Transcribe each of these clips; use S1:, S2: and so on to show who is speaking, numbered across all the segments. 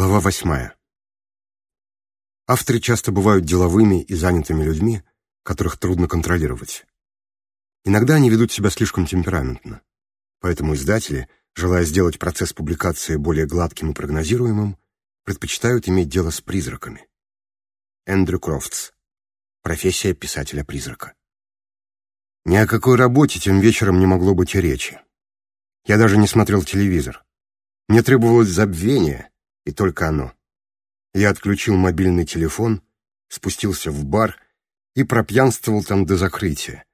S1: Глава восьмая. Авторы часто бывают деловыми и занятыми людьми, которых трудно контролировать. Иногда они ведут себя слишком темпераментно. Поэтому издатели, желая сделать процесс публикации более гладким и прогнозируемым, предпочитают иметь дело с призраками. Эндрю Крофтс. Профессия писателя-призрака. Ни о какой работе тем вечером не могло быть и речи. Я даже не смотрел телевизор. Мне требовалось забвение, и только оно. Я отключил мобильный телефон, спустился в бар и пропьянствовал там до закрытия.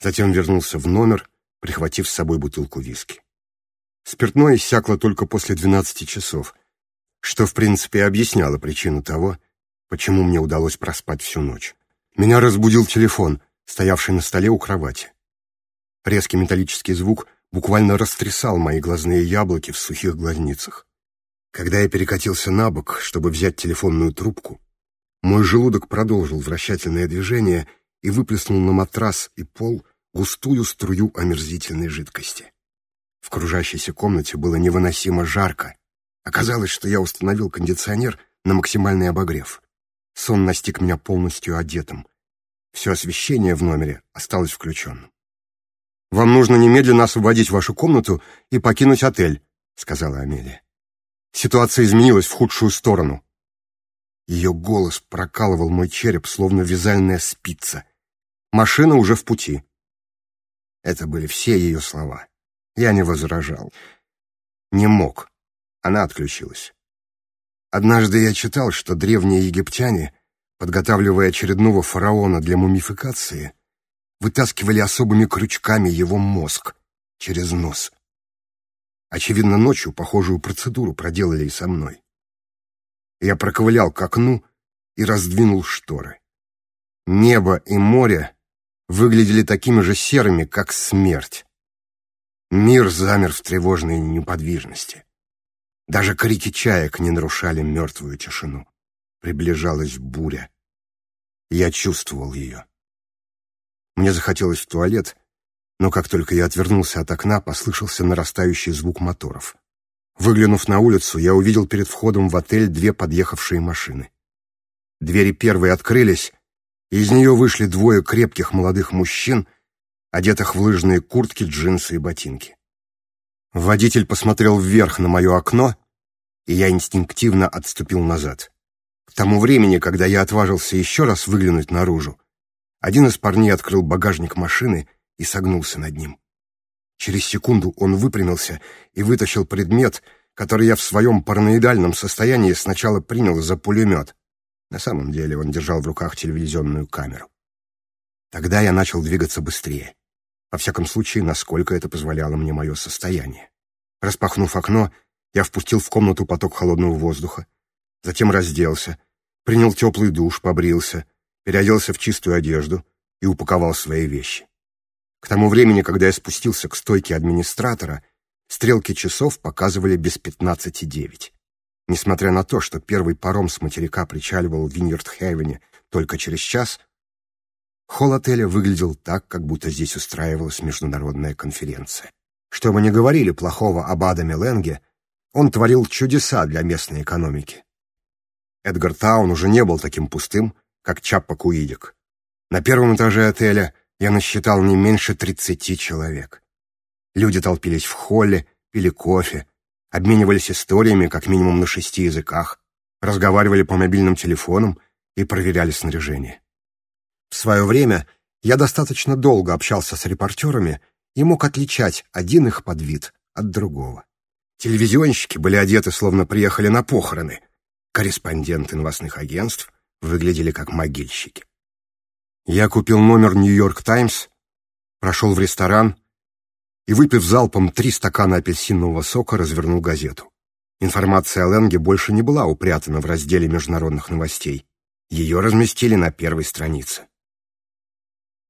S1: Затем вернулся в номер, прихватив с собой бутылку виски. Спиртное иссякло только после 12 часов, что, в принципе, объясняло причину того, почему мне удалось проспать всю ночь. Меня разбудил телефон, стоявший на столе у кровати. Резкий металлический звук буквально растрясал мои глазные яблоки в сухих глазницах. Когда я перекатился на бок, чтобы взять телефонную трубку, мой желудок продолжил вращательное движение и выплеснул на матрас и пол густую струю омерзительной жидкости. В кружащейся комнате было невыносимо жарко. Оказалось, что я установил кондиционер на максимальный обогрев. Сон настиг меня полностью одетым. Все освещение в номере осталось включенным. «Вам нужно немедленно освободить вашу комнату и покинуть отель», — сказала Амелия. Ситуация изменилась в худшую сторону. Ее голос прокалывал мой череп, словно вязальная спица. Машина уже в пути. Это были все ее слова. Я не возражал. Не мог. Она отключилась. Однажды я читал, что древние египтяне, подготавливая очередного фараона для мумификации, вытаскивали особыми крючками его мозг через нос — Очевидно, ночью похожую процедуру проделали и со мной. Я проковылял к окну и раздвинул шторы. Небо и море выглядели такими же серыми, как смерть. Мир замер в тревожной неподвижности. Даже крики чаек не нарушали мертвую тишину. Приближалась буря. Я чувствовал ее. Мне захотелось в туалет, но как только я отвернулся от окна, послышался нарастающий звук моторов. Выглянув на улицу, я увидел перед входом в отель две подъехавшие машины. Двери первой открылись, из нее вышли двое крепких молодых мужчин, одетых в лыжные куртки, джинсы и ботинки. Водитель посмотрел вверх на мое окно, и я инстинктивно отступил назад. К тому времени, когда я отважился еще раз выглянуть наружу, один из парней открыл багажник машины — и согнулся над ним. Через секунду он выпрямился и вытащил предмет, который я в своем параноидальном состоянии сначала принял за пулемет. На самом деле он держал в руках телевизионную камеру. Тогда я начал двигаться быстрее. Во всяком случае, насколько это позволяло мне мое состояние. Распахнув окно, я впустил в комнату поток холодного воздуха, затем разделся, принял теплый душ, побрился, переоделся в чистую одежду и упаковал свои вещи. К тому времени, когда я спустился к стойке администратора, стрелки часов показывали без пятнадцати девять. Несмотря на то, что первый паром с материка причаливал в Виньерд-Хейвене только через час, холл отеля выглядел так, как будто здесь устраивалась международная конференция. Что бы не говорили плохого об Адаме Ленге, он творил чудеса для местной экономики. Эдгар Таун уже не был таким пустым, как Чаппа Куидик. На первом этаже отеля я насчитал не меньше тридцати человек. Люди толпились в холле, пили кофе, обменивались историями как минимум на шести языках, разговаривали по мобильным телефонам и проверяли снаряжение. В свое время я достаточно долго общался с репортерами и мог отличать один их подвид от другого. Телевизионщики были одеты, словно приехали на похороны. Корреспонденты новостных агентств выглядели как могильщики. Я купил номер «Нью-Йорк Таймс», прошел в ресторан и, выпив залпом три стакана апельсинового сока, развернул газету. Информация о Ленге больше не была упрятана в разделе международных новостей. Ее разместили на первой странице.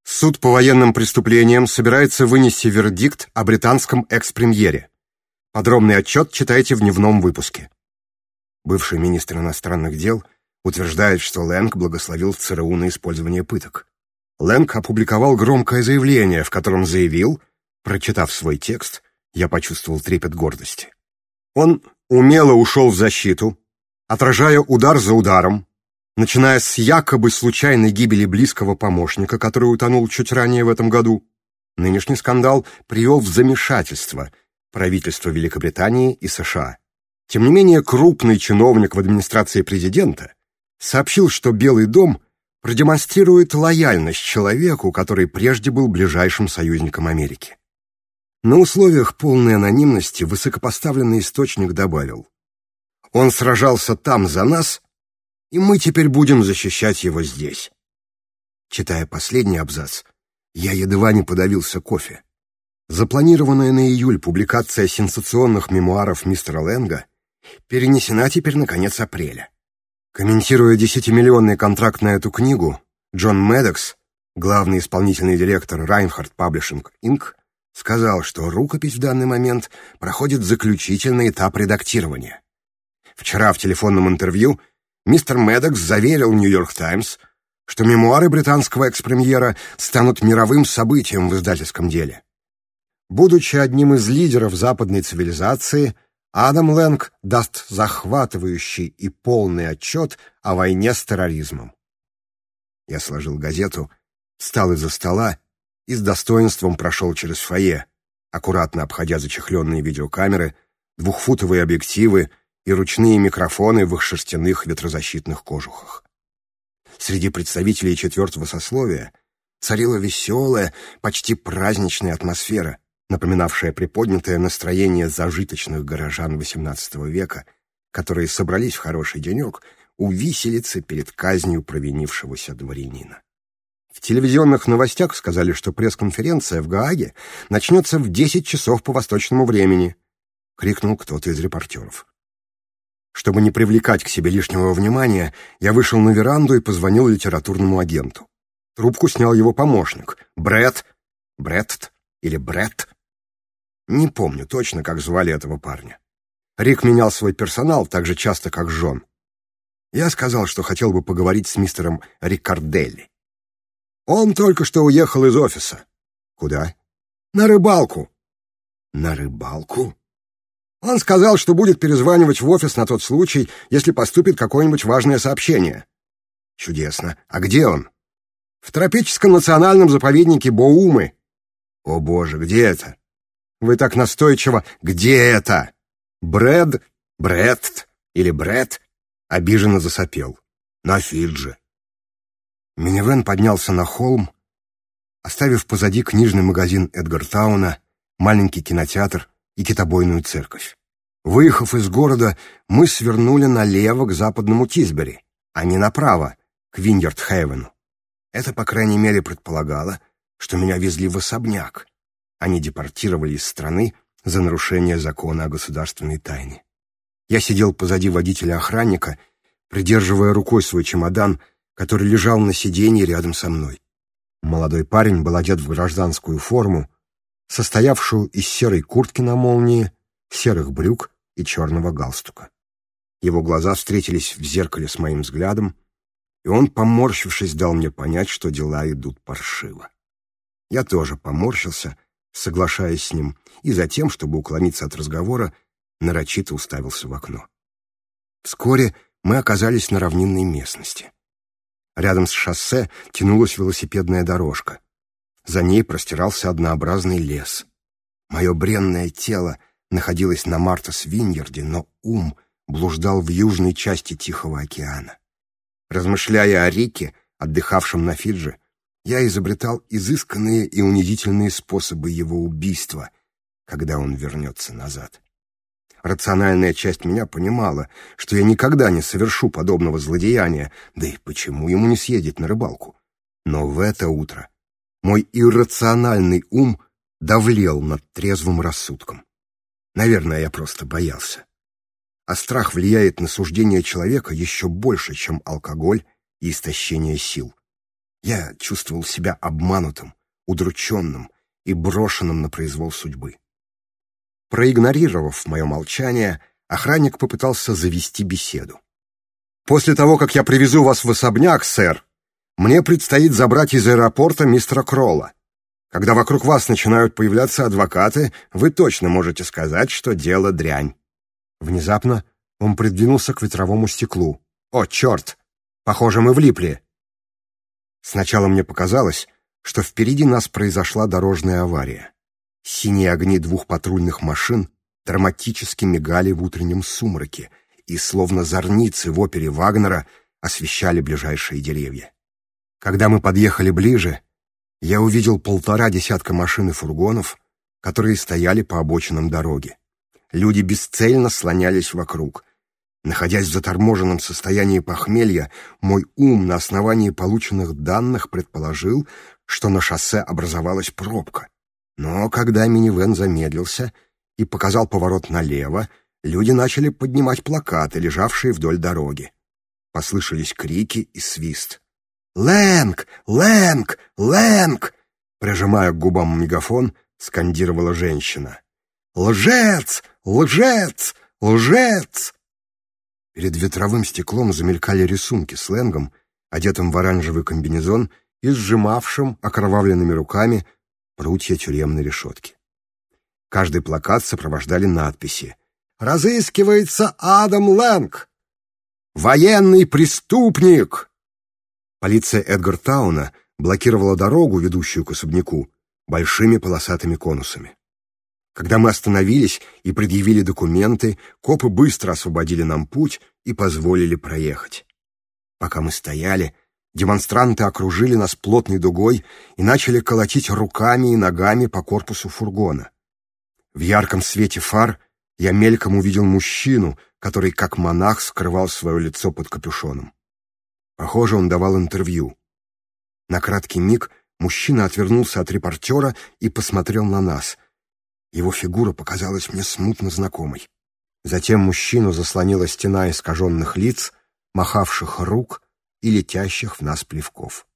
S1: Суд по военным преступлениям собирается вынести вердикт о британском экс-премьере. Подробный отчет читайте в дневном выпуске. Бывший министр иностранных дел утверждает, что Лэнг благословил в ЦРУ на использование пыток. Лэнг опубликовал громкое заявление, в котором заявил, прочитав свой текст, я почувствовал трепет гордости. Он умело ушел в защиту, отражая удар за ударом, начиная с якобы случайной гибели близкого помощника, который утонул чуть ранее в этом году. Нынешний скандал привел в замешательство правительство Великобритании и США. Тем не менее, крупный чиновник в администрации президента сообщил, что Белый дом – продемонстрирует лояльность человеку, который прежде был ближайшим союзником Америки. На условиях полной анонимности высокопоставленный источник добавил «Он сражался там за нас, и мы теперь будем защищать его здесь». Читая последний абзац, я едва не подавился кофе. Запланированная на июль публикация сенсационных мемуаров мистера Лэнга перенесена теперь на конец апреля. Комментируя десятимиллионный контракт на эту книгу, Джон Медекс, главный исполнительный директор Reinhardt Publishing Inc., сказал, что рукопись в данный момент проходит заключительный этап редактирования. Вчера в телефонном интервью мистер Медекс заверил «Нью-Йорк Таймс», что мемуары британского экс-премьера станут мировым событием в издательском деле. Будучи одним из лидеров западной цивилизации – Адам Лэнг даст захватывающий и полный отчет о войне с терроризмом. Я сложил газету, встал из-за стола и с достоинством прошел через фойе, аккуратно обходя зачехленные видеокамеры, двухфутовые объективы и ручные микрофоны в их шерстяных ветрозащитных кожухах. Среди представителей четвертого сословия царила веселая, почти праздничная атмосфера — напоминавшая приподнятое настроение зажиточных горожан XVIII века, которые собрались в хороший денек у виселицы перед казнью провинившегося дворянина. В телевизионных новостях сказали, что пресс-конференция в Гааге начнется в 10 часов по восточному времени, — крикнул кто-то из репортеров. Чтобы не привлекать к себе лишнего внимания, я вышел на веранду и позвонил литературному агенту. Трубку снял его помощник, Бретт, Бретт или Бретт, не помню точно, как звали этого парня. Рик менял свой персонал так же часто, как Жон. Я сказал, что хотел бы поговорить с мистером Рикарделли. Он только что уехал из офиса. Куда? На рыбалку. На рыбалку? Он сказал, что будет перезванивать в офис на тот случай, если поступит какое-нибудь важное сообщение. Чудесно. А где он? В тропическом национальном заповеднике Боумы. О боже, где это? Вы так настойчиво. Где это? Брэд? Брэд? Или Брэд? Обиженно засопел. На Фиджи. Минивэн поднялся на холм, оставив позади книжный магазин Эдгартауна, маленький кинотеатр и китобойную церковь. Выехав из города, мы свернули налево к западному Тисбери, а не направо, к Виндерт-Хейвену. Это, по крайней мере, предполагало, что меня везли в особняк, они депортировали из страны за нарушение закона о государственной тайне. Я сидел позади водителя-охранника, придерживая рукой свой чемодан, который лежал на сиденье рядом со мной. Молодой парень был одет в гражданскую форму, состоявшую из серой куртки на молнии, серых брюк и черного галстука. Его глаза встретились в зеркале с моим взглядом, и он, поморщившись, дал мне понять, что дела идут паршиво. Я тоже поморщился соглашаясь с ним, и затем, чтобы уклониться от разговора, нарочито уставился в окно. Вскоре мы оказались на равнинной местности. Рядом с шоссе тянулась велосипедная дорожка. За ней простирался однообразный лес. Мое бренное тело находилось на Марта Свиньерде, но ум блуждал в южной части Тихого океана. Размышляя о Рике, отдыхавшем на Фиджи, я изобретал изысканные и унизительные способы его убийства, когда он вернется назад. Рациональная часть меня понимала, что я никогда не совершу подобного злодеяния, да и почему ему не съездить на рыбалку? Но в это утро мой иррациональный ум давлел над трезвым рассудком. Наверное, я просто боялся. А страх влияет на суждение человека еще больше, чем алкоголь и истощение сил. Я чувствовал себя обманутым, удрученным и брошенным на произвол судьбы. Проигнорировав мое молчание, охранник попытался завести беседу. «После того, как я привезу вас в особняк, сэр, мне предстоит забрать из аэропорта мистера Кролла. Когда вокруг вас начинают появляться адвокаты, вы точно можете сказать, что дело дрянь». Внезапно он придвинулся к ветровому стеклу. «О, черт! Похоже, мы влипли!» Сначала мне показалось, что впереди нас произошла дорожная авария. Синие огни двух патрульных машин драматически мигали в утреннем сумраке и, словно зорницы в опере Вагнера, освещали ближайшие деревья. Когда мы подъехали ближе, я увидел полтора десятка машин и фургонов, которые стояли по обочинам дороги. Люди бесцельно слонялись вокруг, Находясь в заторможенном состоянии похмелья, мой ум на основании полученных данных предположил, что на шоссе образовалась пробка. Но когда минивэн замедлился и показал поворот налево, люди начали поднимать плакаты, лежавшие вдоль дороги. Послышались крики и свист. «Лэнг! Лэнг! Лэнг!» Прижимая к губам мегафон, скандировала женщина. «Лжец! Лжец! Лжец!» Перед ветровым стеклом замелькали рисунки с Лэнгом, одетым в оранжевый комбинезон и сжимавшим окровавленными руками прутья тюремной решетки. Каждый плакат сопровождали надписи «Разыскивается Адам Лэнг! Военный преступник!» Полиция Эдгартауна блокировала дорогу, ведущую к особняку, большими полосатыми конусами. Когда мы остановились и предъявили документы, копы быстро освободили нам путь и позволили проехать. Пока мы стояли, демонстранты окружили нас плотной дугой и начали колотить руками и ногами по корпусу фургона. В ярком свете фар я мельком увидел мужчину, который как монах скрывал свое лицо под капюшоном. Похоже, он давал интервью. На краткий миг мужчина отвернулся от репортера и посмотрел на нас — его фигура показалась мне смутно знакомой. Затем мужчину заслонила стена искаженных лиц, махавших рук и летящих в нас плевков.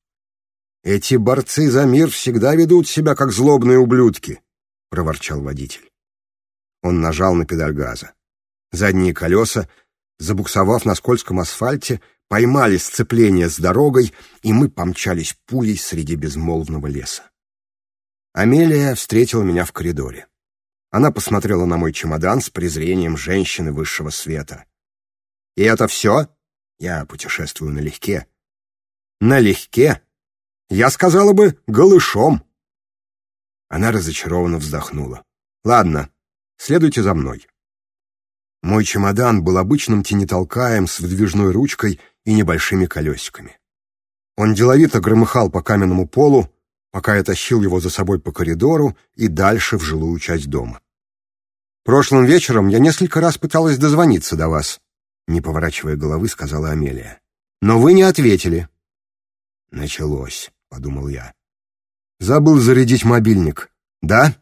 S1: «Эти борцы за мир всегда ведут себя, как злобные ублюдки!» — проворчал водитель. Он нажал на педаль газа. Задние колеса, забуксовав на скользком асфальте, поймали сцепление с дорогой, и мы помчались пулей среди безмолвного леса. Амелия встретила меня в коридоре. Она посмотрела на мой чемодан с презрением женщины высшего света. «И это все?» «Я путешествую налегке». «Налегке?» «Я сказала бы, голышом». Она разочарованно вздохнула. «Ладно, следуйте за мной». Мой чемодан был обычным тенетолкаем с выдвижной ручкой и небольшими колесиками. Он деловито громыхал по каменному полу, пока я тащил его за собой по коридору и дальше в жилую часть дома. «Прошлым вечером я несколько раз пыталась дозвониться до вас», — не поворачивая головы, сказала Амелия. «Но вы не ответили». «Началось», — подумал я. «Забыл зарядить мобильник. Да?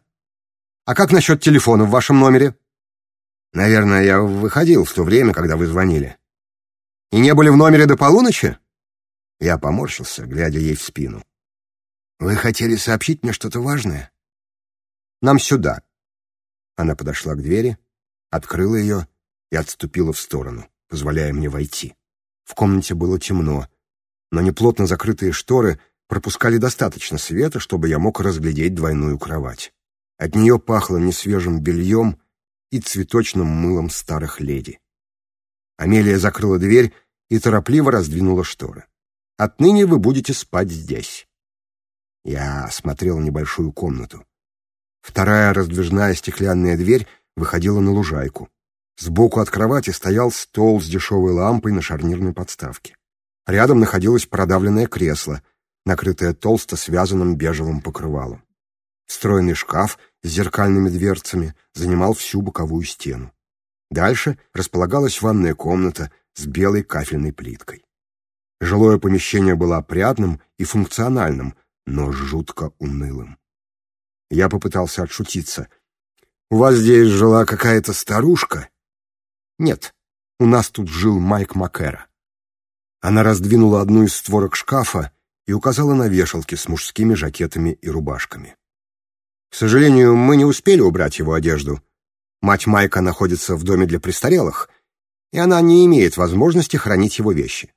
S1: А как насчет телефона в вашем номере?» «Наверное, я выходил в то время, когда вы звонили». «И не были в номере до полуночи?» Я поморщился, глядя ей в спину. «Вы хотели сообщить мне что-то важное?» «Нам сюда». Она подошла к двери, открыла ее и отступила в сторону, позволяя мне войти. В комнате было темно, но неплотно закрытые шторы пропускали достаточно света, чтобы я мог разглядеть двойную кровать. От нее пахло несвежим бельем и цветочным мылом старых леди. Амелия закрыла дверь и торопливо раздвинула шторы. «Отныне вы будете спать здесь». Я осмотрел небольшую комнату. Вторая раздвижная стеклянная дверь выходила на лужайку. Сбоку от кровати стоял стол с дешевой лампой на шарнирной подставке. Рядом находилось продавленное кресло, накрытое толсто связанным бежевым покрывалом. Встроенный шкаф с зеркальными дверцами занимал всю боковую стену. Дальше располагалась ванная комната с белой кафельной плиткой. Жилое помещение было опрятным и функциональным, но жутко унылым. Я попытался отшутиться. «У вас здесь жила какая-то старушка?» «Нет, у нас тут жил Майк Макера». Она раздвинула одну из створок шкафа и указала на вешалки с мужскими жакетами и рубашками. «К сожалению, мы не успели убрать его одежду. Мать Майка находится в доме для престарелых, и она не имеет возможности хранить его вещи.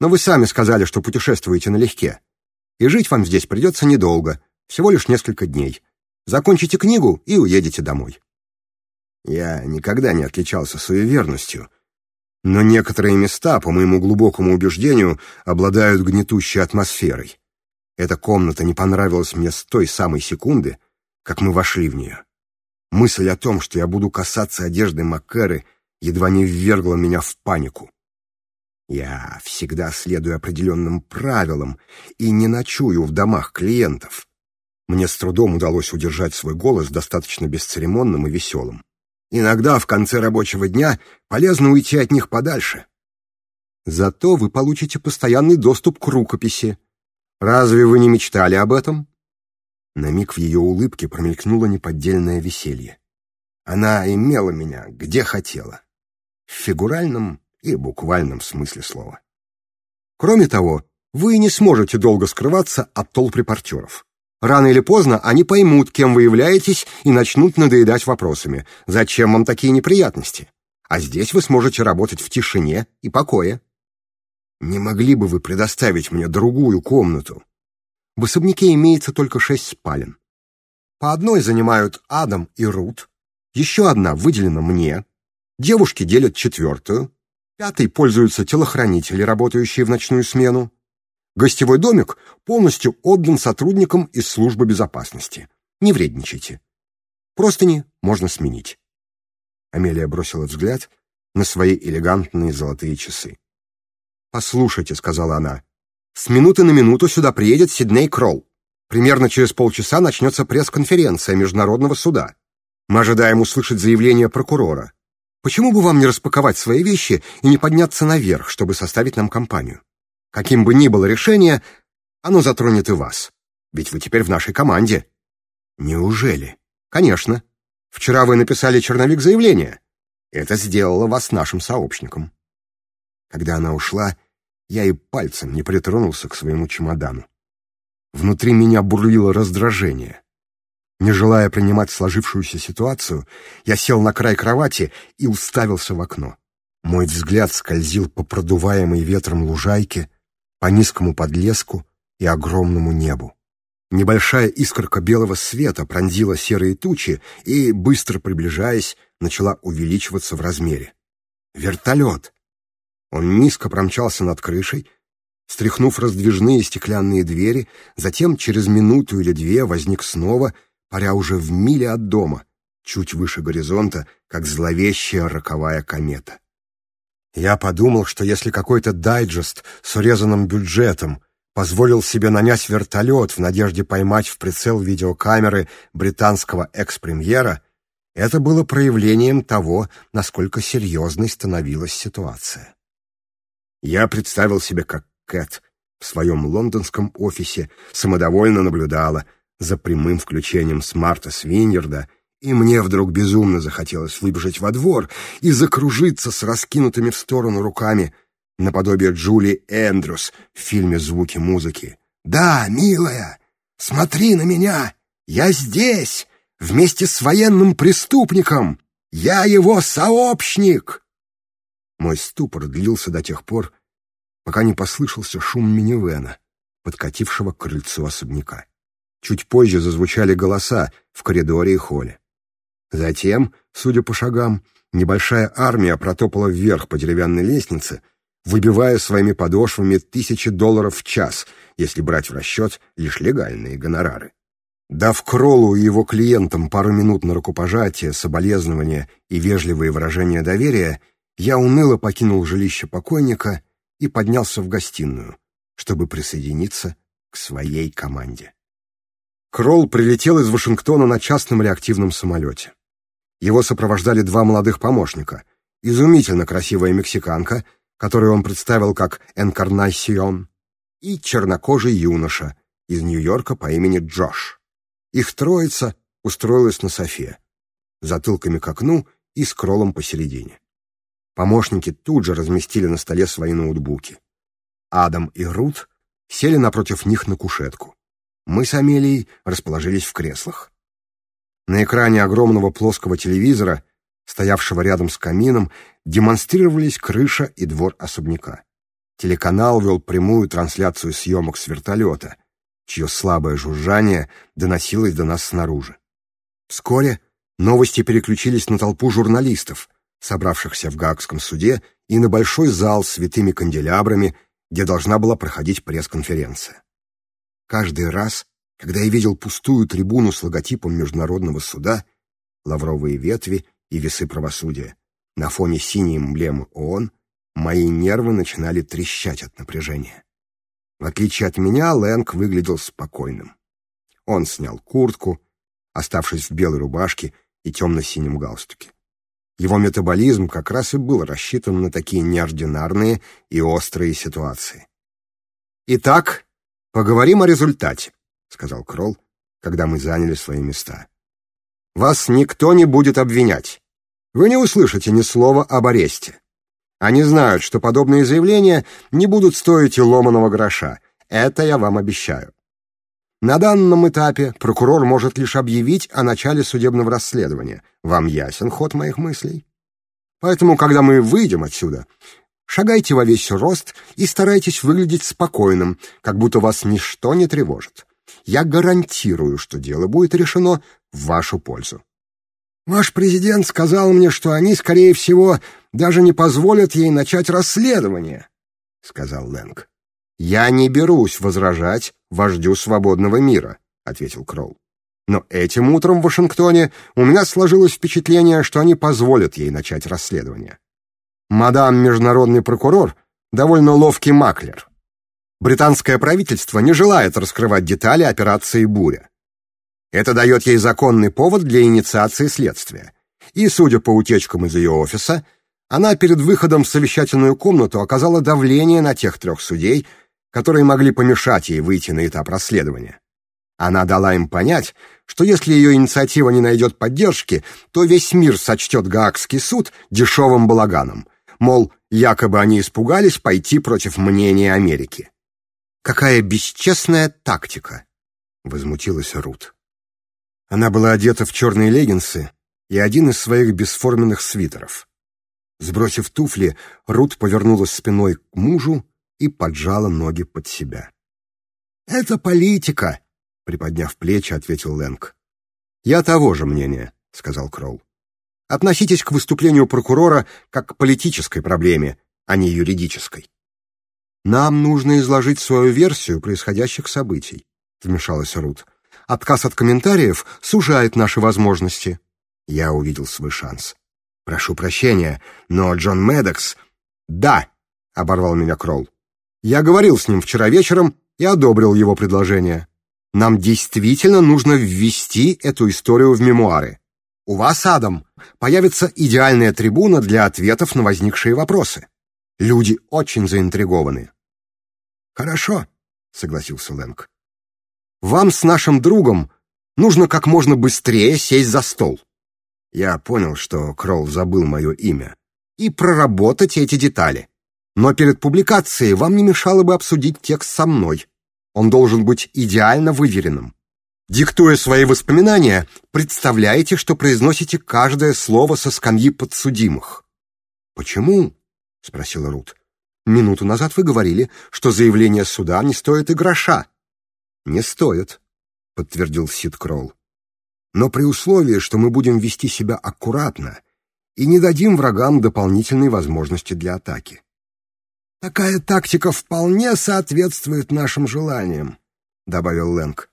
S1: Но вы сами сказали, что путешествуете налегке и жить вам здесь придется недолго, всего лишь несколько дней. Закончите книгу и уедете домой. Я никогда не отличался суеверностью, но некоторые места, по моему глубокому убеждению, обладают гнетущей атмосферой. Эта комната не понравилась мне с той самой секунды, как мы вошли в нее. Мысль о том, что я буду касаться одежды Маккеры, едва не ввергла меня в панику. Я всегда следую определенным правилам и не ночую в домах клиентов. Мне с трудом удалось удержать свой голос достаточно бесцеремонным и веселым. Иногда в конце рабочего дня полезно уйти от них подальше. Зато вы получите постоянный доступ к рукописи. Разве вы не мечтали об этом? На миг в ее улыбке промелькнуло неподдельное веселье. Она имела меня, где хотела. В фигуральном и буквальном смысле слова. Кроме того, вы не сможете долго скрываться от толп репортеров. Рано или поздно они поймут, кем вы являетесь, и начнут надоедать вопросами «Зачем вам такие неприятности?» А здесь вы сможете работать в тишине и покое. Не могли бы вы предоставить мне другую комнату? В особняке имеется только шесть спален. По одной занимают Адам и Рут, еще одна выделена мне, девушки делят четвертую, Пятой пользуются телохранители, работающие в ночную смену. Гостевой домик полностью отдан сотрудникам из службы безопасности. Не вредничайте. Простыни можно сменить. Амелия бросила взгляд на свои элегантные золотые часы. «Послушайте», — сказала она, — «с минуты на минуту сюда приедет Сидней Кролл. Примерно через полчаса начнется пресс-конференция Международного суда. Мы ожидаем услышать заявление прокурора. Почему бы вам не распаковать свои вещи и не подняться наверх, чтобы составить нам компанию? Каким бы ни было решение, оно затронет и вас. Ведь вы теперь в нашей команде. Неужели? Конечно. Вчера вы написали черновик заявления. Это сделало вас нашим сообщником. Когда она ушла, я и пальцем не притронулся к своему чемодану. Внутри меня бурлило раздражение. Не желая принимать сложившуюся ситуацию, я сел на край кровати и уставился в окно. Мой взгляд скользил по продуваемой ветром лужайке, по низкому подлеску и огромному небу. Небольшая искорка белого света пронзила серые тучи и, быстро приближаясь, начала увеличиваться в размере. Вертолет! Он низко промчался над крышей, стряхнув раздвижные стеклянные двери, затем через минуту или две возник снова — паря уже в миле от дома, чуть выше горизонта, как зловещая роковая комета. Я подумал, что если какой-то дайджест с урезанным бюджетом позволил себе нанять вертолет в надежде поймать в прицел видеокамеры британского экс-премьера, это было проявлением того, насколько серьезной становилась ситуация. Я представил себе, как Кэт в своем лондонском офисе самодовольно наблюдала — за прямым включением смарта Свиньерда, и мне вдруг безумно захотелось выбежать во двор и закружиться с раскинутыми в сторону руками, наподобие Джули Эндрюс в фильме «Звуки музыки». «Да, милая, смотри на меня! Я здесь! Вместе с военным преступником! Я его сообщник!» Мой ступор длился до тех пор, пока не послышался шум минивена подкатившего к крыльцу особняка. Чуть позже зазвучали голоса в коридоре и холле. Затем, судя по шагам, небольшая армия протопала вверх по деревянной лестнице, выбивая своими подошвами тысячи долларов в час, если брать в расчет лишь легальные гонорары. Дав Кроллу и его клиентам пару минут на рукопожатие, соболезнования и вежливые выражения доверия, я уныло покинул жилище покойника и поднялся в гостиную, чтобы присоединиться к своей команде. Кролл прилетел из Вашингтона на частном реактивном самолете. Его сопровождали два молодых помощника, изумительно красивая мексиканка, которую он представил как Энкарнасион, и чернокожий юноша из Нью-Йорка по имени Джош. Их троица устроилась на софе, затылками к окну и с кролом посередине. Помощники тут же разместили на столе свои ноутбуки. Адам и Рут сели напротив них на кушетку. Мы с Амелией расположились в креслах. На экране огромного плоского телевизора, стоявшего рядом с камином, демонстрировались крыша и двор особняка. Телеканал вел прямую трансляцию съемок с вертолета, чье слабое жужжание доносилось до нас снаружи. Вскоре новости переключились на толпу журналистов, собравшихся в Гаагском суде, и на большой зал с святыми канделябрами, где должна была проходить пресс-конференция. Каждый раз, когда я видел пустую трибуну с логотипом Международного суда, лавровые ветви и весы правосудия, на фоне синей эмблемы ООН, мои нервы начинали трещать от напряжения. В отличие от меня, Лэнг выглядел спокойным. Он снял куртку, оставшись в белой рубашке и темно-синем галстуке. Его метаболизм как раз и был рассчитан на такие неординарные и острые ситуации. «Итак», Поговорим о результате, сказал Кролл, когда мы заняли свои места. Вас никто не будет обвинять. Вы не услышите ни слова об аресте. Они знают, что подобные заявления не будут стоить и ломаного гроша. Это я вам обещаю. На данном этапе прокурор может лишь объявить о начале судебного расследования. Вам ясен ход моих мыслей? Поэтому, когда мы выйдем отсюда, Шагайте во весь рост и старайтесь выглядеть спокойным, как будто вас ничто не тревожит. Я гарантирую, что дело будет решено в вашу пользу. Ваш президент сказал мне, что они, скорее всего, даже не позволят ей начать расследование, — сказал Лэнг. «Я не берусь возражать вождю свободного мира», — ответил Кроу. «Но этим утром в Вашингтоне у меня сложилось впечатление, что они позволят ей начать расследование». Мадам международный прокурор – довольно ловкий маклер. Британское правительство не желает раскрывать детали операции «Буря». Это дает ей законный повод для инициации следствия. И, судя по утечкам из ее офиса, она перед выходом в совещательную комнату оказала давление на тех трех судей, которые могли помешать ей выйти на этап расследования. Она дала им понять, что если ее инициатива не найдет поддержки, то весь мир сочтет Гаагский суд дешевым балаганом – мол, якобы они испугались пойти против мнения Америки. «Какая бесчестная тактика!» — возмутилась Рут. Она была одета в черные леггинсы и один из своих бесформенных свитеров. Сбросив туфли, Рут повернулась спиной к мужу и поджала ноги под себя. «Это политика!» — приподняв плечи, ответил Лэнг. «Я того же мнения», — сказал Кролл. Относитесь к выступлению прокурора как к политической проблеме, а не юридической. «Нам нужно изложить свою версию происходящих событий», — вмешалась Рут. «Отказ от комментариев сужает наши возможности». Я увидел свой шанс. «Прошу прощения, но Джон Медекс. «Да», — оборвал меня Кролл. «Я говорил с ним вчера вечером и одобрил его предложение. Нам действительно нужно ввести эту историю в мемуары. У вас, Адам, появится идеальная трибуна для ответов на возникшие вопросы. Люди очень заинтригованы. Хорошо, согласился Лэнг. Вам с нашим другом нужно как можно быстрее сесть за стол. Я понял, что Кролл забыл мое имя. И проработать эти детали. Но перед публикацией вам не мешало бы обсудить текст со мной. Он должен быть идеально выверенным. Диктуя свои воспоминания, представляете, что произносите каждое слово со скамьи подсудимых. «Почему?» — спросила Рут. «Минуту назад вы говорили, что заявление суда не стоит и гроша». «Не стоит», — подтвердил Сид Кролл. «Но при условии, что мы будем вести себя аккуратно и не дадим врагам дополнительной возможности для атаки». «Такая тактика вполне соответствует нашим желаниям», — добавил Лэнг.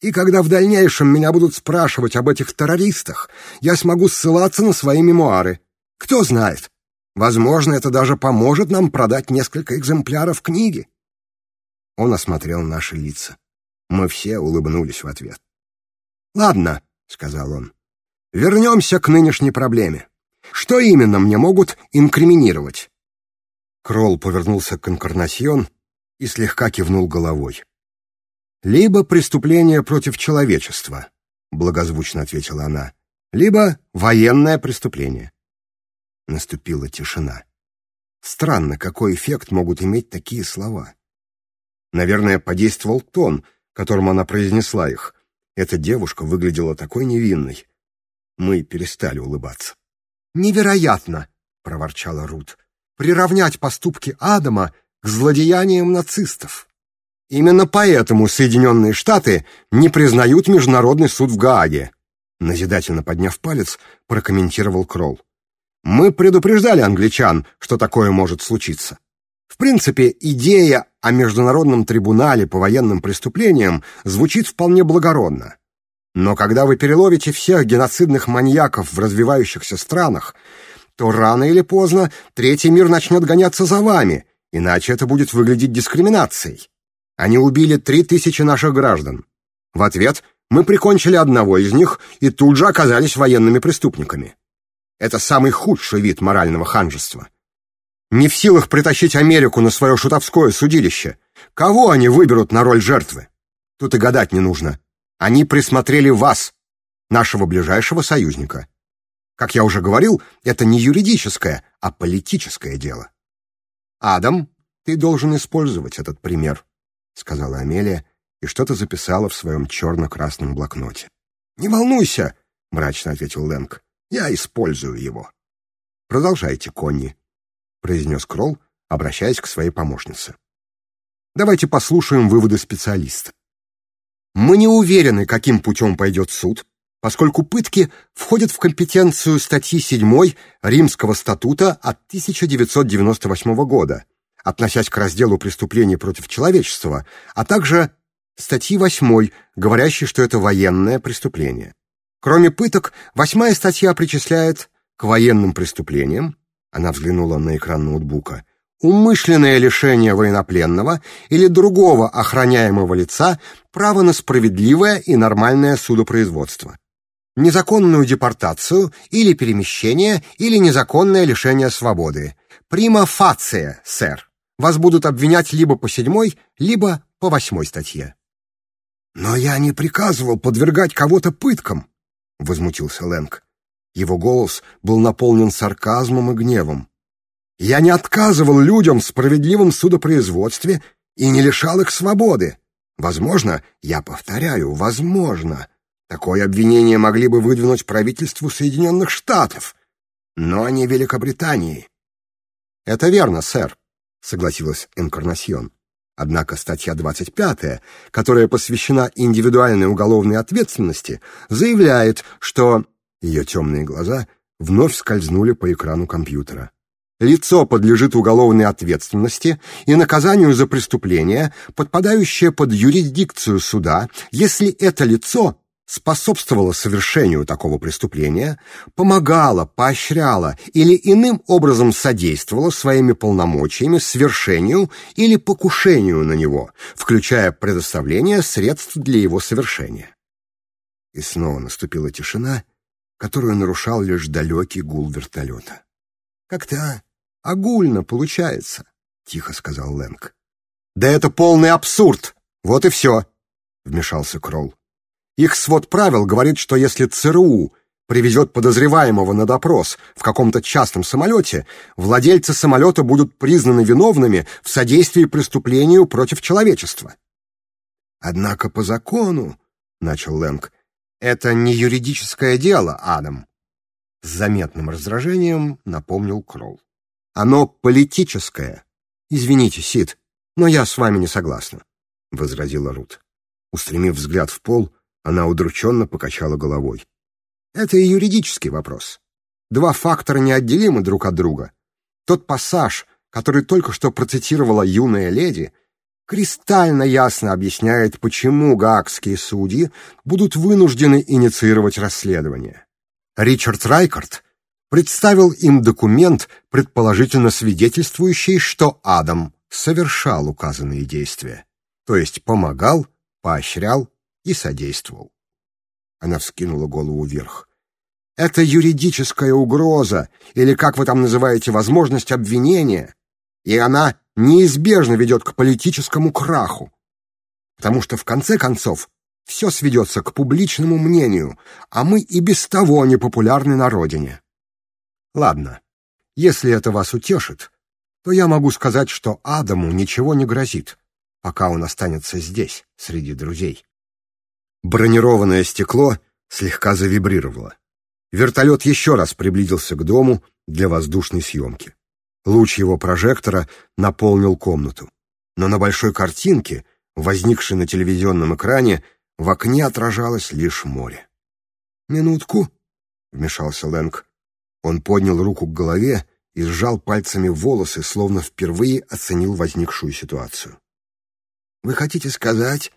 S1: И когда в дальнейшем меня будут спрашивать об этих террористах, я смогу ссылаться на свои мемуары. Кто знает, возможно, это даже поможет нам продать несколько экземпляров книги. Он осмотрел наши лица. Мы все улыбнулись в ответ. «Ладно», — сказал он, — «вернемся к нынешней проблеме. Что именно мне могут инкриминировать?» Кролл повернулся к Инкарнасьон и слегка кивнул головой либо преступление против человечества, благозвучно ответила она, либо военное преступление. Наступила тишина. Странно, какой эффект могут иметь такие слова. Наверное, подействовал тон, которым она произнесла их. Эта девушка выглядела такой невинной. Мы перестали улыбаться. «Невероятно!» — проворчала Рут. «Приравнять поступки Адама к злодеяниям нацистов!» Именно поэтому Соединенные Штаты не признают Международный суд в Гааге, назидательно подняв палец, прокомментировал Кролл. Мы предупреждали англичан, что такое может случиться. В принципе, идея о международном трибунале по военным преступлениям звучит вполне благородно. Но когда вы переловите всех геноцидных маньяков в развивающихся странах, то рано или поздно третий мир начнет гоняться за вами, иначе это будет выглядеть дискриминацией. Они убили три тысячи наших граждан. В ответ мы прикончили одного из них и тут же оказались военными преступниками. Это самый худший вид морального ханжества. Не в силах притащить Америку на свое шутовское судилище. Кого они выберут на роль жертвы? Тут и гадать не нужно. Они присмотрели вас, нашего ближайшего союзника. Как я уже говорил, это не юридическое, а политическое дело. Адам, ты должен использовать этот пример сказала Амелия и что-то записала в своем черно-красном блокноте. «Не волнуйся!» — мрачно ответил Лэнг. «Я использую его». «Продолжайте, Конни», — произнес Кролл, обращаясь к своей помощнице. «Давайте послушаем выводы специалиста. Мы не уверены, каким путем пойдет суд, поскольку пытки входят в компетенцию статьи 7 Римского статута от 1998 года — относясь к разделу преступлений против человечества, а также статьи 8, говорящей, что это военное преступление. Кроме пыток, восьмая статья причисляет к военным преступлениям, она взглянула на экран ноутбука, умышленное лишение военнопленного или другого охраняемого лица права на справедливое и нормальное судопроизводство, незаконную депортацию или перемещение или незаконное лишение свободы. Прима фация, сэр вас будут обвинять либо по седьмой, либо по восьмой статье. «Но я не приказывал подвергать кого-то пыткам», — возмутился Лэнг. Его голос был наполнен сарказмом и гневом. «Я не отказывал людям в справедливом судопроизводстве и не лишал их свободы. Возможно, я повторяю, возможно, такое обвинение могли бы выдвинуть правительству Соединенных Штатов, но не Великобритании». «Это верно, сэр», — согласилась Энкарнасьон. Однако статья 25, которая посвящена индивидуальной уголовной ответственности, заявляет, что... Ее темные глаза вновь скользнули по экрану компьютера. Лицо подлежит уголовной ответственности и наказанию за преступление, подпадающее под юрисдикцию суда, если это лицо способствовала совершению такого преступления, помогала, поощряла или иным образом содействовала своими полномочиями совершению или покушению на него, включая предоставление средств для его совершения. И снова наступила тишина, которую нарушал лишь далекий гул вертолета. «Как-то а, огульно получается», — тихо сказал Лэнг. «Да это полный абсурд! Вот и все!» — вмешался Кролл. Их свод правил говорит, что если ЦРУ привезет подозреваемого на допрос в каком-то частном самолете, владельцы самолета будут признаны виновными в содействии преступлению против человечества. «Однако по закону», — начал Лэнг, — «это не юридическое дело, Адам», — с заметным раздражением напомнил Кролл. «Оно политическое. Извините, Сид, но я с вами не согласна», — возразила Рут. Устремив взгляд в пол, она удрученно покачала головой. Это и юридический вопрос. Два фактора неотделимы друг от друга. Тот пассаж, который только что процитировала юная леди, кристально ясно объясняет, почему гаагские судьи будут вынуждены инициировать расследование. Ричард Райкард представил им документ, предположительно свидетельствующий, что Адам совершал указанные действия, то есть помогал, поощрял, и содействовал. Она вскинула голову вверх. Это юридическая угроза, или, как вы там называете, возможность обвинения, и она неизбежно ведет к политическому краху. Потому что, в конце концов, все сведется к публичному мнению, а мы и без того непопулярны на родине. Ладно, если это вас утешит, то я могу сказать, что Адаму ничего не грозит, пока он останется здесь, среди друзей. Бронированное стекло слегка завибрировало. Вертолет еще раз приблизился к дому для воздушной съемки. Луч его прожектора наполнил комнату. Но на большой картинке, возникшей на телевизионном экране, в окне отражалось лишь море. «Минутку», — вмешался Лэнг. Он поднял руку к голове и сжал пальцами волосы, словно впервые оценил возникшую ситуацию. «Вы хотите сказать,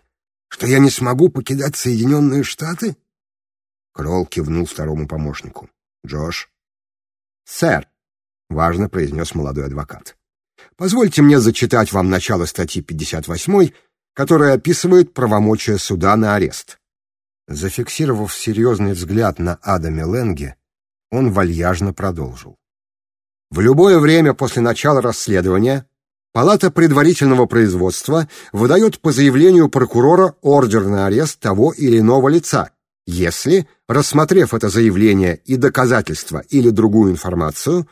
S1: что я не смогу покидать Соединенные Штаты? Кролл кивнул второму помощнику. Джош. Сэр, важно произнес молодой адвокат. Позвольте мне зачитать вам начало статьи 58, которая описывает правомочия суда на арест. Зафиксировав серьезный взгляд на Адаме Ленге, он вальяжно продолжил. В любое время после начала расследования Палата предварительного производства выдает по заявлению прокурора ордер на арест того или иного лица, если, рассмотрев это заявление и доказательства или другую информацию,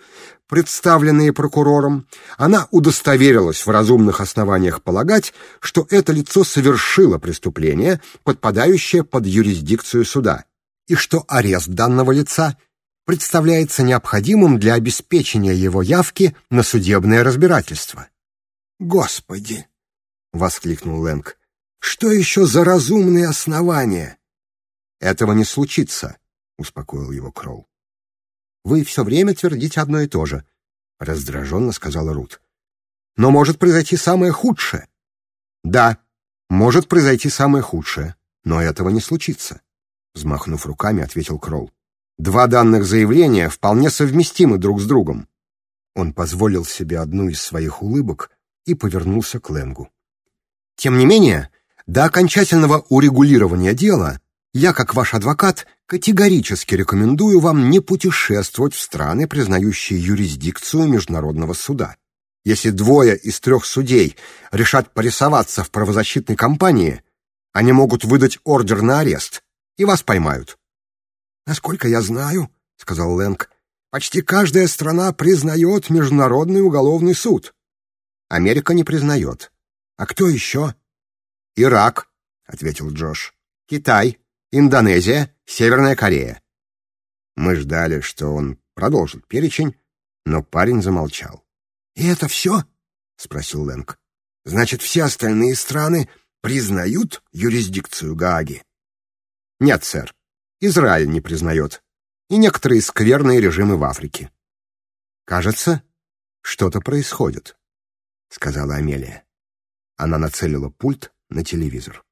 S1: представленные прокурором, она удостоверилась в разумных основаниях полагать, что это лицо совершило преступление, подпадающее под юрисдикцию суда, и что арест данного лица представляется необходимым для обеспечения его явки на судебное разбирательство. Господи! — воскликнул Лэнг. Что еще за разумные основания? Этого не случится, — успокоил его Кролл. Вы все время твердите одно и то же, — раздраженно сказала Рут. Но может произойти самое худшее. Да, может произойти самое худшее, но этого не случится, — взмахнув руками, ответил Кролл. Два данных заявления вполне совместимы друг с другом. Он позволил себе одну из своих улыбок — и повернулся к Лэнгу. «Тем не менее, до окончательного урегулирования дела я, как ваш адвокат, категорически рекомендую вам не путешествовать в страны, признающие юрисдикцию Международного суда. Если двое из трех судей решат порисоваться в правозащитной компании, они могут выдать ордер на арест, и вас поймают». «Насколько я знаю», — сказал Лэнг, — «почти каждая страна признает Международный уголовный суд». Америка не признает. А кто еще? Ирак, ответил Джош. Китай, Индонезия, Северная Корея. Мы ждали, что он продолжит перечень, но парень замолчал. И это все? спросил Лэнг. Значит, все остальные страны признают юрисдикцию Гааги? Нет, сэр. Израиль не признает. И некоторые скверные режимы в Африке. Кажется, что-то происходит сказала Амелия. Она нацелила пульт на телевизор.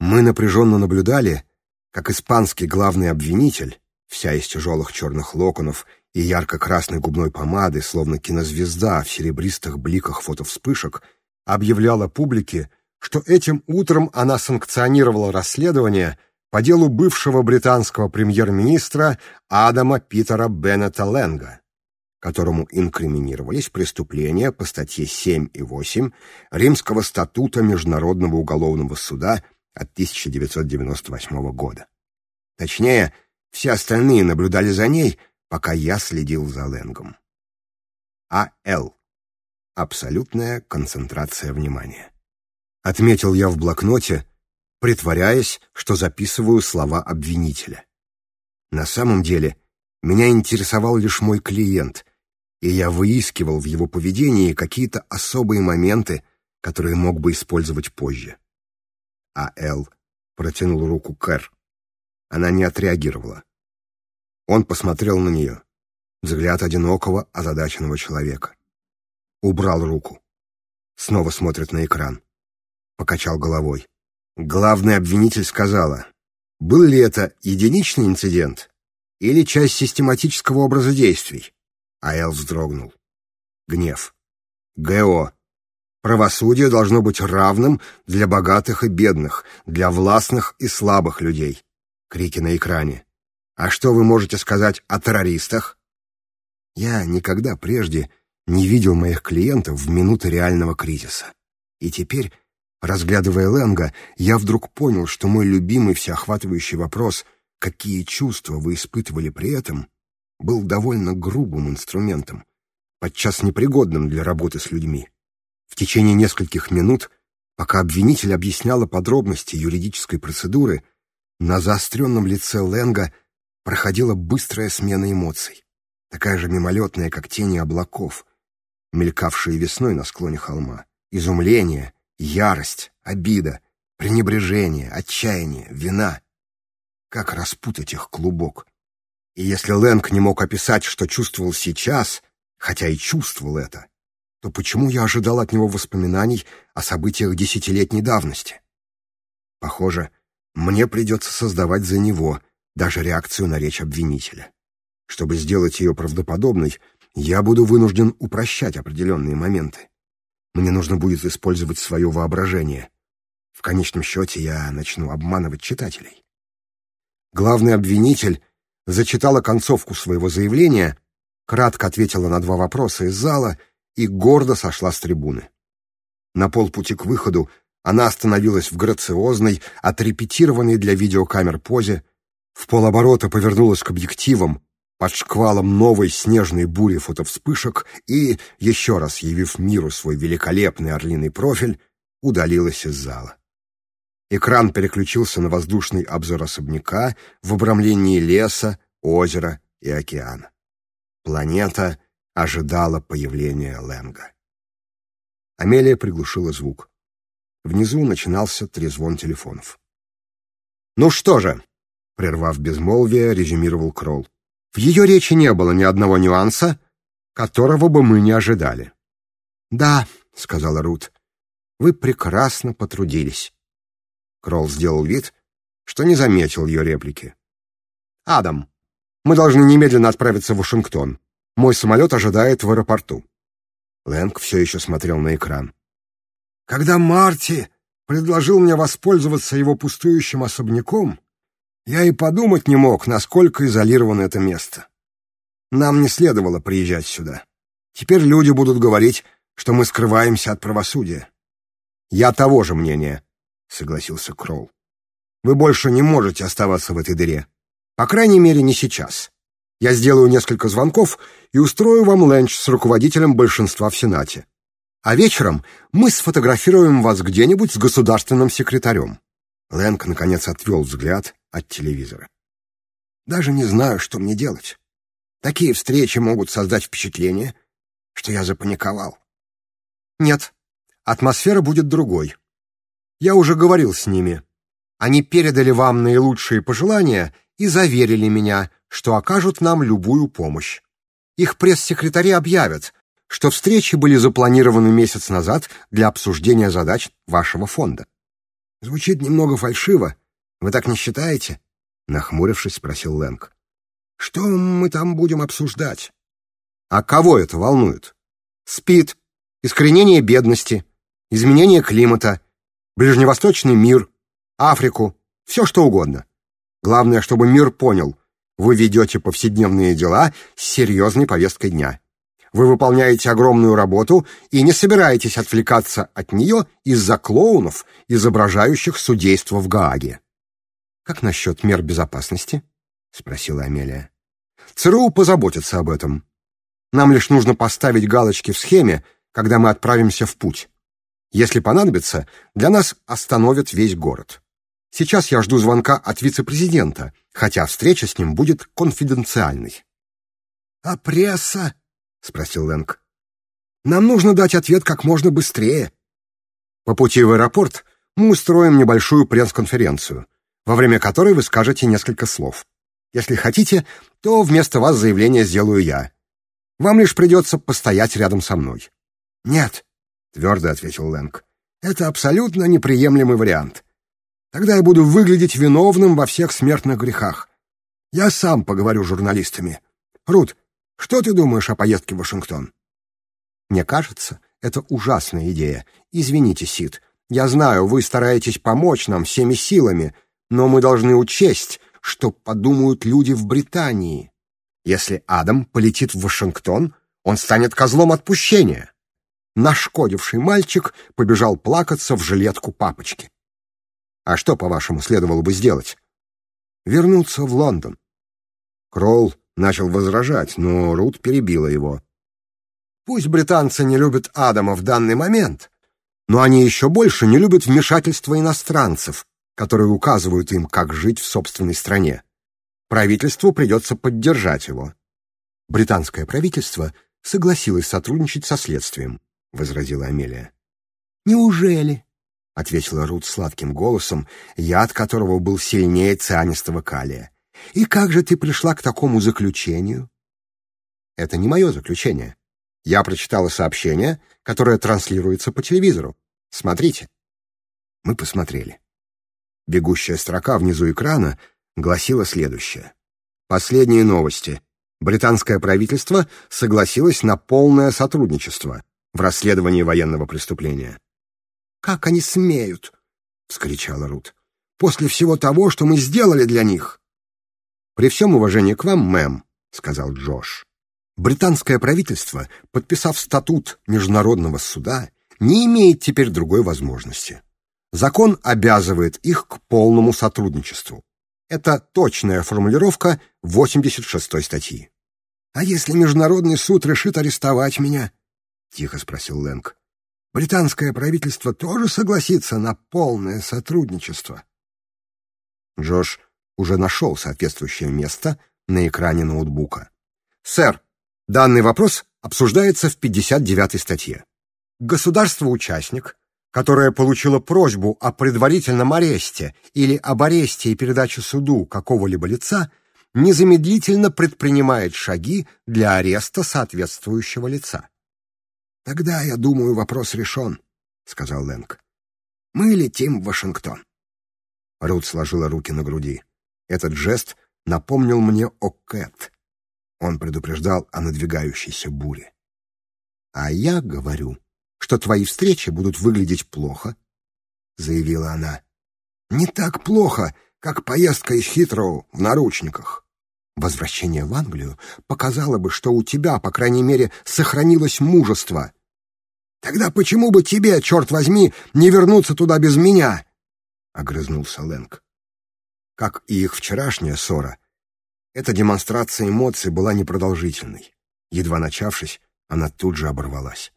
S1: Мы напряженно наблюдали, как испанский главный обвинитель, вся из тяжелых черных локонов и ярко-красной губной помады, словно кинозвезда в серебристых бликах фотовспышек, объявляла публике, что этим утром она санкционировала расследование по делу бывшего британского премьер-министра Адама Питера Беннета Ленга которому инкриминировались преступления по статье 7 и 8 Римского статута Международного уголовного суда от 1998 года. Точнее, все остальные наблюдали за ней, пока я следил за Ленгом. А.Л. Абсолютная концентрация внимания. Отметил я в блокноте, притворяясь, что записываю слова обвинителя. На самом деле, меня интересовал лишь мой клиент, и я выискивал в его поведении какие-то особые моменты, которые мог бы использовать позже. А Эл протянул руку Кэр. Она не отреагировала. Он посмотрел на нее. Взгляд одинокого, озадаченного человека. Убрал руку. Снова смотрит на экран. Покачал головой. Главный обвинитель сказала, был ли это единичный инцидент или часть систематического образа действий? Аэл вздрогнул. Гнев. Гео. Правосудие должно быть равным для богатых и бедных, для властных и слабых людей. Крики на экране. А что вы можете сказать о террористах? Я никогда прежде не видел моих клиентов в минуты реального кризиса. И теперь, разглядывая Ленга, я вдруг понял, что мой любимый всеохватывающий вопрос «Какие чувства вы испытывали при этом?» был довольно грубым инструментом, подчас непригодным для работы с людьми. В течение нескольких минут, пока обвинитель объясняла подробности юридической процедуры, на заостренном лице Ленга проходила быстрая смена эмоций, такая же мимолетная, как тени облаков, мелькавшие весной на склоне холма. Изумление, ярость, обида, пренебрежение, отчаяние, вина. Как распутать их клубок? И если Лэнг не мог описать, что чувствовал сейчас, хотя и чувствовал это, то почему я ожидал от него воспоминаний о событиях десятилетней давности? Похоже, мне придется создавать за него даже реакцию на речь обвинителя. Чтобы сделать ее правдоподобной, я буду вынужден упрощать определенные моменты. Мне нужно будет использовать свое воображение. В конечном счете я начну обманывать читателей. Главный обвинитель зачитала концовку своего заявления, кратко ответила на два вопроса из зала и гордо сошла с трибуны. На полпути к выходу она остановилась в грациозной, отрепетированной для видеокамер позе, в полоборота повернулась к объективам, под шквалом новой снежной бури фотовспышек и, еще раз явив миру свой великолепный орлиный профиль, удалилась из зала. Экран переключился на воздушный обзор особняка в обрамлении леса, озера и океана. Планета ожидала появления Лэнга. Амелия приглушила звук. Внизу начинался трезвон телефонов. «Ну что же», — прервав безмолвие, резюмировал Кролл, «в ее речи не было ни одного нюанса, которого бы мы не ожидали». «Да», — сказала Рут, — «вы прекрасно потрудились». Кролл сделал вид, что не заметил ее реплики. «Адам, мы должны немедленно отправиться в Вашингтон. Мой самолет ожидает в аэропорту». Лэнг все еще смотрел на экран. «Когда Марти предложил мне воспользоваться его пустующим особняком, я и подумать не мог, насколько изолировано это место. Нам не следовало приезжать сюда. Теперь люди будут говорить, что мы скрываемся от правосудия». «Я того же мнения», согласился Кролл. Вы больше не можете оставаться в этой дыре. По крайней мере, не сейчас. Я сделаю несколько звонков и устрою вам ленч с руководителем большинства в Сенате. А вечером мы сфотографируем вас где-нибудь с государственным секретарем». Лэнг, наконец, отвел взгляд от телевизора. «Даже не знаю, что мне делать. Такие встречи могут создать впечатление, что я запаниковал». «Нет, атмосфера будет другой. Я уже говорил с ними. Они передали вам наилучшие пожелания и заверили меня, что окажут нам любую помощь. Их пресс-секретари объявят, что встречи были запланированы месяц назад для обсуждения задач вашего фонда. Звучит немного фальшиво. Вы так не считаете? Нахмурившись, спросил Лэнг. Что мы там будем обсуждать? А кого это волнует? СПИД, искоренение бедности, изменение климата — ближневосточный мир, Африку, все что угодно. Главное, чтобы мир понял, вы ведете повседневные дела с серьезной повесткой дня. Вы выполняете огромную работу и не собираетесь отвлекаться от нее из-за клоунов, изображающих судейство в Гааге. «Как насчет мер безопасности?» — спросила Амелия. «ЦРУ позаботится об этом. Нам лишь нужно поставить галочки в схеме, когда мы отправимся в путь. Если понадобится, для нас остановят весь город. Сейчас я жду звонка от вице-президента, хотя встреча с ним будет конфиденциальной. «А пресса?» — спросил Лэнг. «Нам нужно дать ответ как можно быстрее». По пути в аэропорт мы устроим небольшую пресс-конференцию, во время которой вы скажете несколько слов. Если хотите, то вместо вас заявление сделаю я. Вам лишь придется постоять рядом со мной. Нет, — твердо ответил Лэнг. «Это абсолютно неприемлемый вариант. Тогда я буду выглядеть виновным во всех смертных грехах. Я сам поговорю с журналистами. Рут, что ты думаешь о поездке в Вашингтон?» «Мне кажется, это ужасная идея. Извините, Сид. Я знаю, вы стараетесь помочь нам всеми силами, но мы должны учесть, что подумают люди в Британии. Если Адам полетит в Вашингтон, он станет козлом отпущения нашкодивший мальчик побежал плакаться в жилетку папочки. А что, по-вашему, следовало бы сделать? Вернуться в Лондон. Кролл начал возражать, но Рут перебила его. Пусть британцы не любят Адама в данный момент, но они еще больше не любят вмешательства иностранцев, которые указывают им, как жить в собственной стране. Правительству придется поддержать его. Британское правительство согласилось сотрудничать со следствием. — возразила Амелия. «Неужели?» — ответила Рут сладким голосом, яд которого был сильнее цианистого калия. «И как же ты пришла к такому заключению?» «Это не мое заключение. Я прочитала сообщение, которое транслируется по телевизору. Смотрите». Мы посмотрели. Бегущая строка внизу экрана гласила следующее. «Последние новости. Британское правительство согласилось на полное сотрудничество» в расследовании военного преступления. «Как они смеют!» — вскричала Рут. «После всего того, что мы сделали для них!» «При всем уважении к вам, мэм», — сказал Джош, «британское правительство, подписав статут Международного суда, не имеет теперь другой возможности. Закон обязывает их к полному сотрудничеству. Это точная формулировка 86-й статьи. «А если Международный суд решит арестовать меня?» — тихо спросил Лэнг. «Британское правительство тоже согласится на полное сотрудничество?» Джош уже нашел соответствующее место на экране ноутбука. «Сэр, данный вопрос обсуждается в 59-й статье. Государство-участник, которое получило просьбу о предварительном аресте или об аресте и передаче суду какого-либо лица, незамедлительно предпринимает шаги для ареста соответствующего лица. «Тогда, я думаю, вопрос решен», — сказал Лэнг. «Мы летим в Вашингтон». Рут сложила руки на груди. Этот жест напомнил мне о Кэт. Он предупреждал о надвигающейся буре. «А я говорю, что твои встречи будут выглядеть плохо», — заявила она. «Не так плохо, как поездка из Хитроу в наручниках». Возвращение в Англию показало бы, что у тебя, по крайней мере, сохранилось мужество. Тогда почему бы тебе, черт возьми, не вернуться туда без меня? Огрызнулся Лэнг. Как и их вчерашняя ссора, эта демонстрация эмоций была непродолжительной. Едва начавшись, она тут же оборвалась.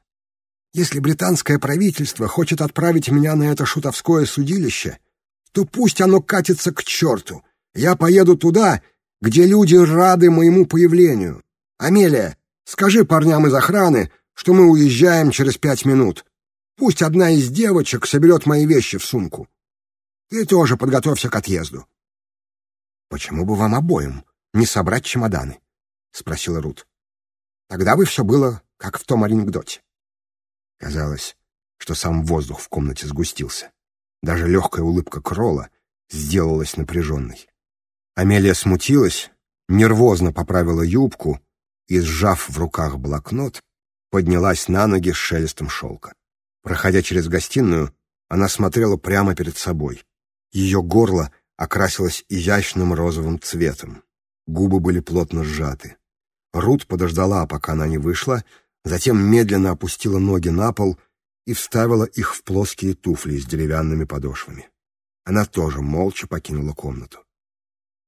S1: «Если британское правительство хочет отправить меня на это шутовское судилище, то пусть оно катится к черту. Я поеду туда где люди рады моему появлению. Амелия, скажи парням из охраны, что мы уезжаем через пять минут. Пусть одна из девочек соберет мои вещи в сумку. Ты тоже подготовься к отъезду. — Почему бы вам обоим не собрать чемоданы? — спросила Рут. — Тогда бы все было, как в том анекдоте. Казалось, что сам воздух в комнате сгустился. Даже легкая улыбка Кролла сделалась напряженной. Амелия смутилась, нервозно поправила юбку и, сжав в руках блокнот, поднялась на ноги с шелестом шелка. Проходя через гостиную, она смотрела прямо перед собой. Ее горло окрасилось изящным розовым цветом. Губы были плотно сжаты. Рут подождала, пока она не вышла, затем медленно опустила ноги на пол и вставила их в плоские туфли с деревянными подошвами. Она тоже молча покинула комнату.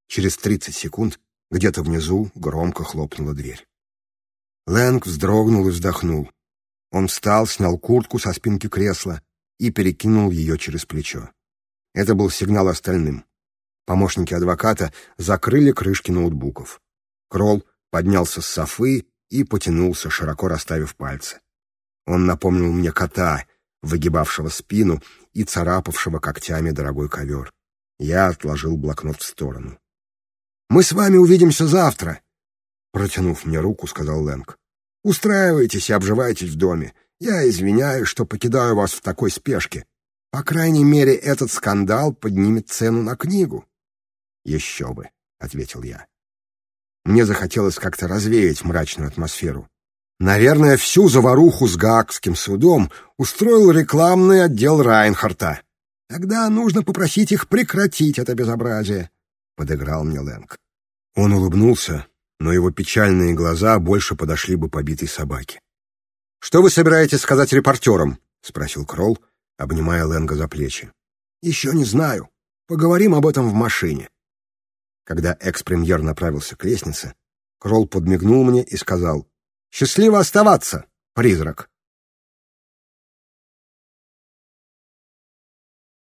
S1: Через 30 секунд где-то внизу громко хлопнула дверь. Лэнг вздрогнул и вздохнул. Он встал, снял куртку со спинки кресла и перекинул ее через плечо. Это был сигнал остальным. Помощники адвоката закрыли крышки ноутбуков. Кролл поднялся с софы и потянулся, широко расставив пальцы. Он напомнил мне кота, выгибавшего спину и царапавшего когтями дорогой ковер. Я отложил блокнот в сторону. Мы с вами увидимся завтра. Протянув мне руку, сказал Лэнг. Устраивайтесь и обживайтесь в доме. Я извиняюсь, что покидаю вас в такой спешке. По крайней мере, этот скандал поднимет цену на книгу. Еще бы, ответил я. Мне захотелось как-то развеять мрачную атмосферу. Наверное, всю заваруху с Гаагским судом устроил рекламный отдел Райнхарта. Тогда нужно попросить их прекратить это безобразие подыграл мне Лэнг. Он улыбнулся, но его печальные глаза больше подошли бы побитой собаке. «Что вы собираетесь сказать репортерам?» — спросил Кролл, обнимая Лэнга за плечи. «Еще не знаю. Поговорим об этом в машине». Когда экс-премьер направился к лестнице, Кролл подмигнул мне и сказал «Счастливо оставаться, призрак!»